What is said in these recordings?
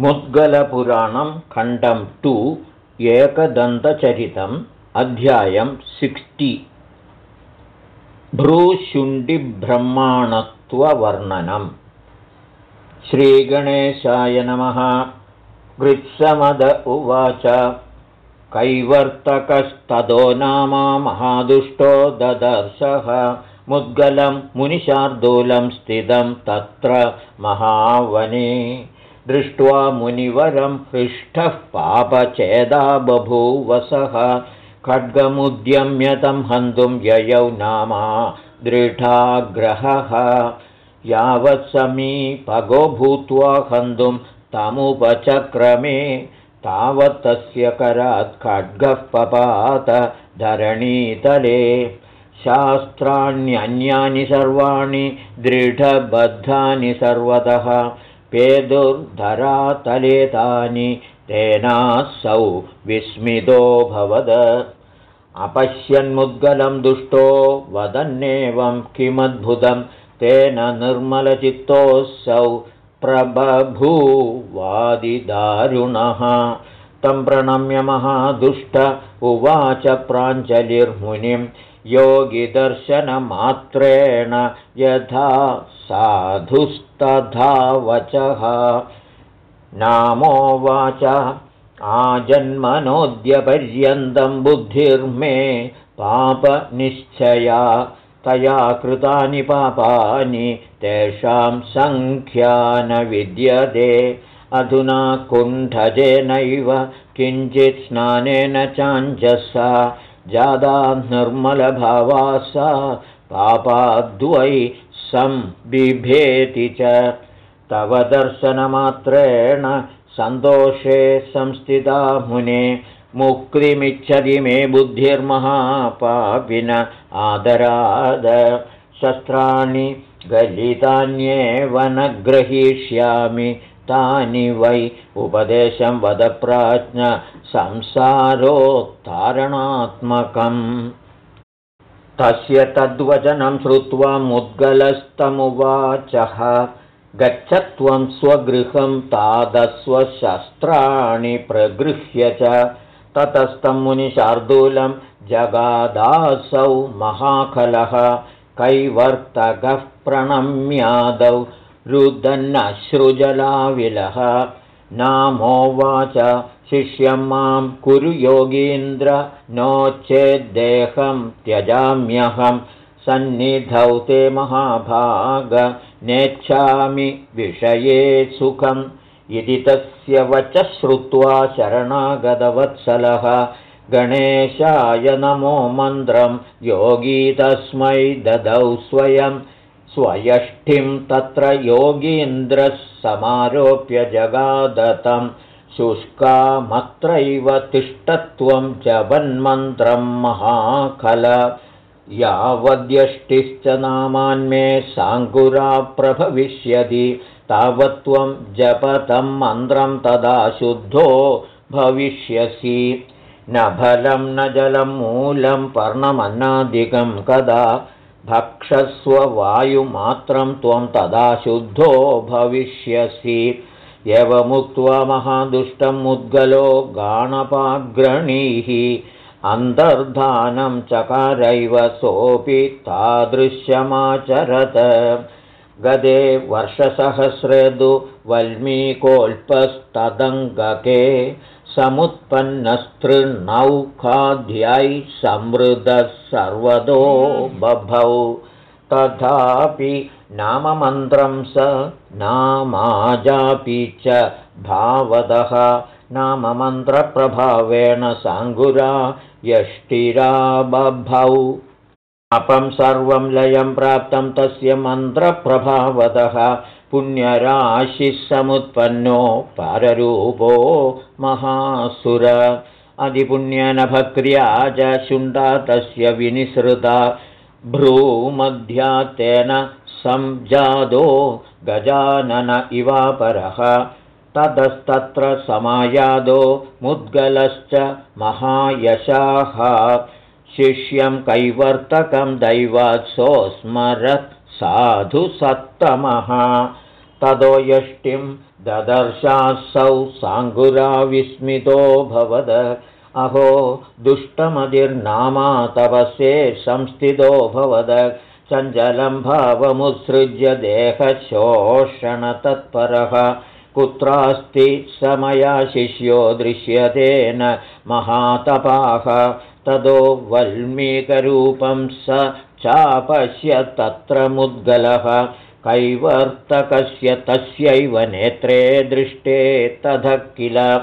मुद्गलपुराणं खण्डं टु एकदन्तचरितम् अध्यायं सिक्स्टि. भ्रूशुण्डिब्रह्माणत्ववर्णनम् श्रीगणेशाय नमः। वृत्समद उवाच। कैवर्तकस्ततो नामा महादुष्टो ददर्शः। मुद्गलं मुनिशार्दूलं स्थितं तत्र महावने दृष्ट्वा मुनिवरं हृष्टः पापचेदा बभूवसः। खड्गमुद्यम्यतं हन्तुं ययौ नामा दृढाग्रहः। यावत् समीपगो भूत्वा हन्तुं तमुपचक्रमे। तावत् तस्य करात् खड्गः पपात धरणीतले। शास्त्राण्यन्यानि सर्वाणि दृढबद्धानि सर्वतः पेदुर्धरातले तानि तेनासौ विस्मितोऽभवद अपश्यन्मुद्गलं दुष्टो वदन्नेवं किमद्भुतं तेन निर्मलचित्तोऽसौ प्रबभूवादिदारुणः। तं प्रणम्य महादुष्ट उवाच प्राञ्जलिर्मुनिं योगिदर्शनमात्रेण यथा साधुस्तथा वचः। नामोवाच आजन्मनोद्यपर्यन्तं बुद्धिर्मे पापनिश्चया। तया कृतानि पापानि तेषां सङ्ख्या न विद्यते। अधुना कुण्ठजेनैव किञ्चित् स्नानेन चाञ्जसा जादा निर्मलभावा सा पापाद्वै संबिभेति च। तव दर्शनमात्रेण सन्तोषे संस्थिता मुने। मुक्तिमिच्छति मे बुद्धिर्महापापिन आदराद। शस्त्राणि गलितान्येव न ग्रहीष्यामि। तानि वै उपदेशं वदप्राज्ञ संसारोत्तारणात्मकम् तस्य तद्वचनं श्रुत्वा मुद्गलस्तमुवाचः गच्छत्वं स्वगृहं तादस्वशस्त्राणि प्रगृह्य च। ततस्तं मुनिशार्दूलं जगादासौ महाखलः कैवर्तकः प्रणम्यादौ रुदन्नश्रुजलाविलः। नामोवाच शिष्यं मां कुरु योगीन्द्र नो चेद्देहं त्यजाम्यहं सन्निधौ ते महाभाग नेच्छामि विषये सुखम्। इति तस्य वच श्रुत्वा शरणागतवत्सलः। गणेशाय नमो मन्त्रं योगी तस्मै ददौ स्वयं। स्वयष्ठिं तत्र योगीन्द्रः समारोप्य जगादतं शुष्कामत्रैव तिष्ठत्वं जपन्मन्त्रं महाखल। यावद्यष्टिश्च नामान्मे साङ्कुरा प्रभविष्यति। तावत्त्वं जपतं मन्त्रं तदा शुद्धो भविष्यसि। न फलं न जलं मूलं पर्णमन्नादिकं कदा भक्षस्ववायुमात्रं त्वं तदा शुद्धो भविष्यसि एवमुक्त्वा महादुष्टं मुद्गलो गाणपाग्रणीः अन्तर्धानं चकारैव सोऽपि तादृश्यमाचरत। गदे वर्षसहस्रेदु वल्मीकोऽल्पस्तदङ्गके समुत्पन्नस्तृणौखाध्यै संवृतः सर्वतो बभौ तथापि नाममन्त्रं स नामाजापि च भावदः नाममन्त्रप्रभावेण साङ्गुरा यष्टिरा बभौ। अपं सर्वं लयं प्राप्तं तस्य मन्त्रप्रभावतः पुण्यराशिः समुत्पन्नो पररूपो महासुर। अधिपुण्यनभक्र्या च शुण्डा तस्य विनिसृता भ्रूमध्या तेन संजादो गजानन इवापरः। ततस्तत्र समायादो मुद्गलश्च महायशाः। शिष्यं कैवर्तकं दैवात् सोऽस्मरत् साधु सत्तमः। ततो यष्टिं ददर्शासौ साङ्गुराविस्मितो भवद अहो दुष्टमतिर्नामा तपसे संस्थितो भवद। चञ्चलं भावमुत्सृज्य देहशोषणतत्परः। कुत्रास्ति समया शिष्यो दृश्यतेन महातपाः। तदो वल्मीकरूपं स चापश्य तत्र मुद्गलः। कैवर्तकस्य तस्यैव नेत्रे दृष्टे तथ किल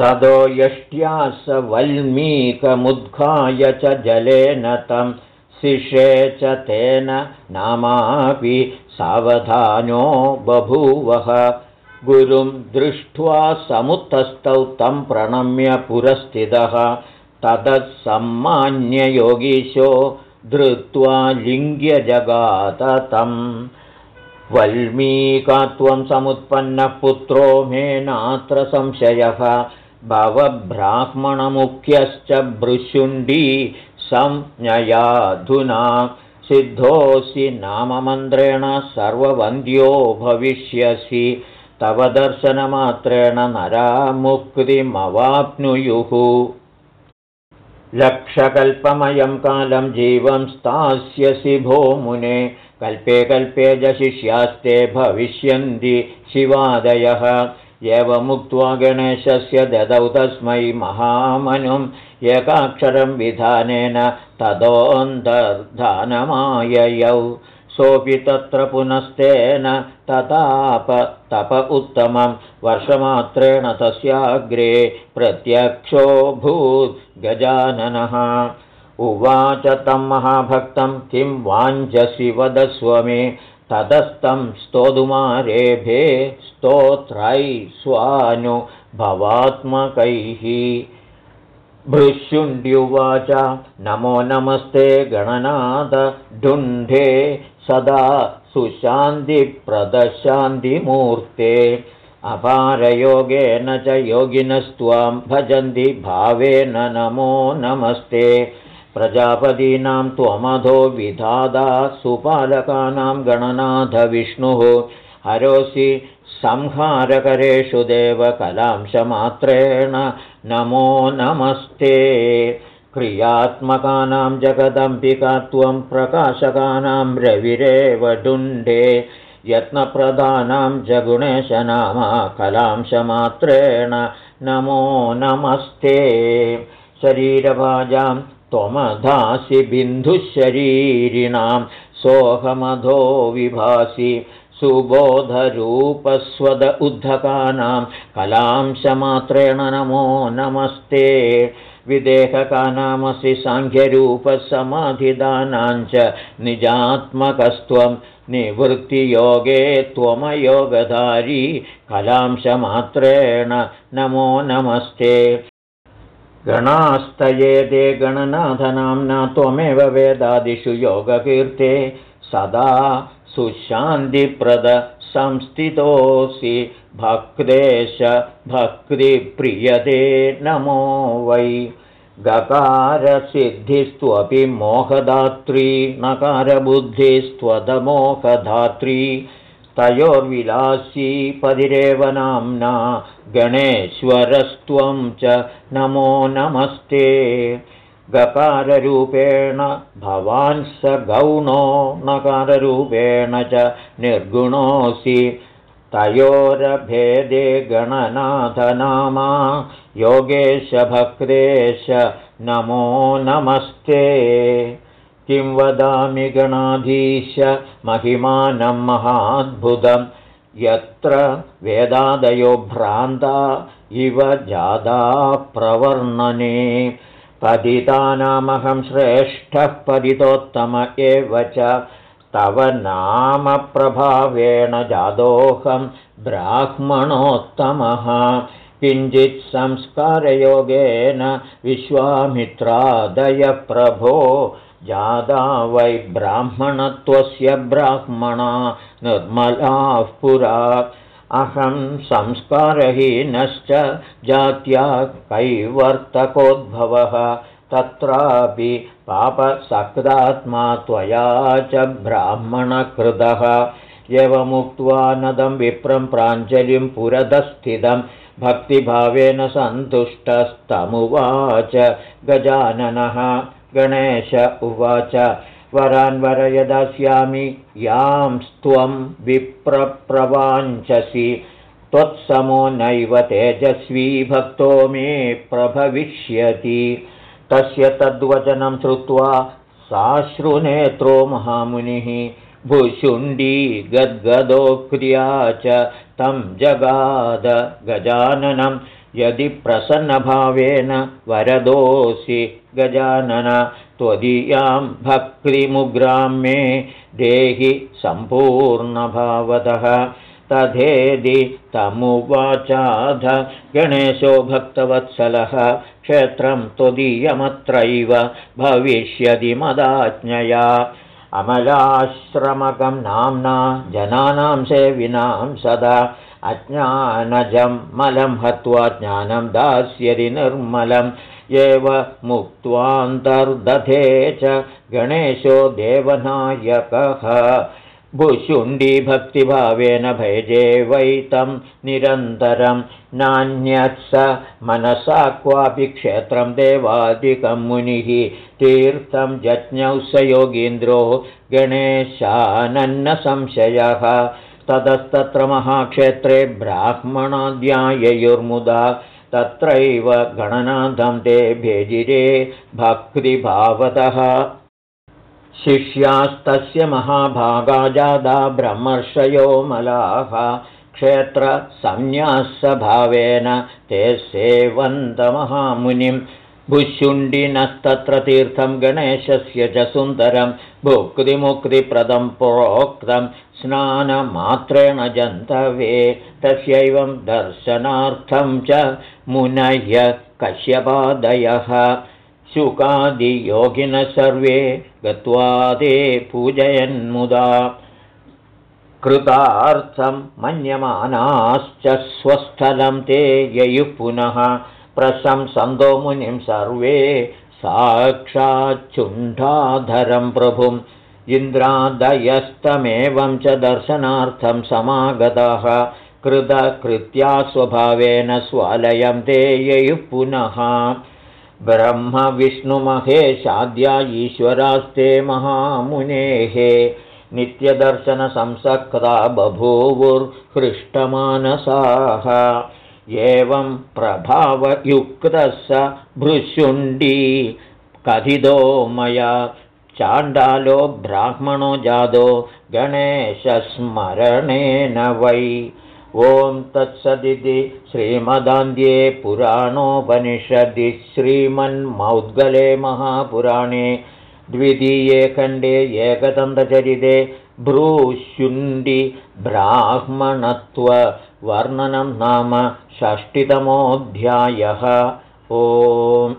तदो यष्ट्या स वल्मीकमुद्घाय च जलेन तं शिषे च तेन नामापि सावधानो बभूवः। गुरुं दृष्ट्वा समुत्थस्थौ तं प्रणम्य पुरस्थितः। ततः धृत्वा लिङ्ग्यजगात तं। वल्मीकात्वं समुत्पन्नः पुत्रो मे नात्र संशयः भवब्राह्मणमुख्यश्च भृशुण्डी संज्ञयाधुना सिद्धोऽसि नाममन्त्रेण सर्ववन्द्यो भविष्यसि। तव दर्शनमात्रेण नरा मुक्तिमवाप्नुयुः लक्षकल्पमयं कालं जीवं स्थास्यसि भो मुने कल्पे कल्पे जशिष्यास्ते भविष्यन्ति शिवादयः एवमुक्त्वा गणेशस्य ददौ तस्मै महामनुम् एकाक्षरं विधानेन ततोऽन्तर्धानमाययौ सोऽपि तत्र पुनस्तेन तताप तप उत्तमं। वर्षमात्रेण तस्याग्रे प्रत्यक्षोऽभूत् गजाननः। उवाच तं महाभक्तं किं वाञ्छसि वदस्व मे ततस्तं स्तोदुमारेभे स्तोत्रै स्वानुभवात्मकैः भृशुण्ड्युवाच नमो नमस्ते गणनाद ढुण्ढे सदा सुशान्तिप्रदशान्तिमूर्ते। अपारयोगेन च योगिनस्त्वां भजन्ति भावेन नमो नमस्ते प्रजापतीनां त्वमधो विधादा सुपालकानां गणनाथविष्णुः हरोसि संहारकरेषु देवकलांशमात्रेण नमो नमस्ते। क्रियात्मकानां जगदम्बिका त्वं प्रकाशकानां रविरेव डुण्डे। यत्नप्रदानां जगुणेशनामा कलांशमात्रेण नमो नमस्ते। शरीरभाजां त्वमधासि बिन्दुशरीरिणां सोऽहमधो विभासि सुबोधरूपस्वद उद्धकानां कलांशमात्रेण नमो नमस्ते। विदेहकानामसि साङ्ख्यरूपसमाधिदानाञ्च निजात्मकस्त्वं निवृत्तियोगे त्वमयोगधारी कलांशमात्रेण नमो नमस्ते गणास्तये ते गणनाथनाम्ना त्वमेव वेदादिषु योगकीर्ते सदा सुशान्तिप्रद संस्थितोऽसि भक्तेश भक्तिप्रियते नमो वै। गकारसिद्धिस्त्वपि मोहदात्री नकारबुद्धिस्त्वदमोहधात्री तयोर्विलासी पदिरेव नाम्ना गणेश्वरस्त्वं च नमो नमस्ते। गकाररूपेण भवान् स गौणो नकाररूपेण च निर्गुणोऽसि। तयोरभेदे गणनाथनामा योगेशभक्तेश नमो नमस्ते किं वदामि गणाधीश महिमानं महाद्भुतं? यत्र वेदादयो भ्रान्ता इव जादा प्रवर्णने। पतितानामहं श्रेष्ठः पतितोत्तम एव च। तव नामप्रभावेण जादोऽहं ब्राह्मणोत्तमः। किञ्चित् संस्कारयोगेन विश्वामित्रादयप्रभो जादा वै ब्राह्मणत्वस्य ब्राह्मणा निर्मलाः पुरा। अहं संस्कारहीनश्च जात्या कैवर्तकोद्भवः। तत्रापि पापसक्तात्मा त्वया च ब्राह्मणकृतः एवमुक्त्वा नदं विप्रं प्राञ्जलिं पुरदस्थितं भक्तिभावेन सन्तुष्टस्तमुवाच गजाननः गणेश उवाच। वरान्वर यदास्यामि यांस्त्वं विप्रप्रवाञ्चसि। त्वत्समो नैव तेजस्वी भक्तो मे प्रभविष्यति। तस्य तद्वचनं श्रुत्वा साश्रुनेत्रो महामुनिः भुशुण्डी गद्गदोक्रिया च तं जगाद गजाननं। यदि प्रसन्नभावेन वरदोऽसि गजानन त्वदीयां भक्तिमुग्रां मे देहि सम्पूर्णभावतः। तथेदि तमुवाचाध गणेशो भक्तवत्सलः क्षेत्रं त्वदीयमत्रैव भविष्यति मदाज्ञया अमलाश्रमकं नाम्ना जनानां सेविनां सदा। अज्ञानजं मलं हत्वा ज्ञानं दास्यति निर्मलं। एव मुक्त्वान्तर्दधे च गणेशो देवनायकः भुशुण्डीभक्तिभावेन भैजे वैतं निरन्तरं नान्यत्स मनसा क्वापि क्षेत्रं देवादिकं मुनिः तीर्थं जज्ञौ स योगीन्द्रो गणेशानन्नसंशयः ततस्तत्र महाक्षेत्रे ब्राह्मणाध्याययुर्मुदा तत्रैव गणनाथं ते भेजिरे भक्तिभावतः शिष्यास्तस्य महाभागा जादा ब्रह्मर्षयो मलाः। क्षेत्रसंन्यासभावेन ते सेवन्तमहामुनिं भुशुण्डिनस्तत्र तीर्थं गणेशस्य च सुन्दरं भुक्तिमुक्तिप्रदं प्रोक्तं स्नानमात्रेण जन्तवे। तस्यैवं दर्शनार्थं च मुनय्य कश्यपादयः शुकादियोगिनः सर्वे गत्वा ते पूजयन्मुदा। कृतार्थं मन्यमानाश्च स्वस्थलं ते ययुः पुनः। प्रशंसन्दो मुनिं सर्वे साक्षाच्छुण्ठाधरं प्रभुम्। इन्द्रादयस्तमेवं च दर्शनार्थं समागतः। कृतकृत्या स्वभावेन स्वालयं ते ययुः पुनः ब्रह्मविष्णुमहेशाद्या ईश्वरास्ते महामुनेः नित्यदर्शनसंसक्ता बभूवुर्हृष्टमानसाः। एवं प्रभावयुक्तः स भृशुण्डी कथितो मया चाण्डालो ब्राह्मणो जादो गणेशस्मरणेन वै ॐ तत्सदिति श्रीमदान्ध्ये पुराणोपनिषदि श्रीमन्मौद्गले महापुराणे द्वितीये खण्डे एकदन्तचरिते भ्रूशुण्डि ब्राह्मणत्ववर्णनं नाम षष्टितमोऽध्यायः ओम्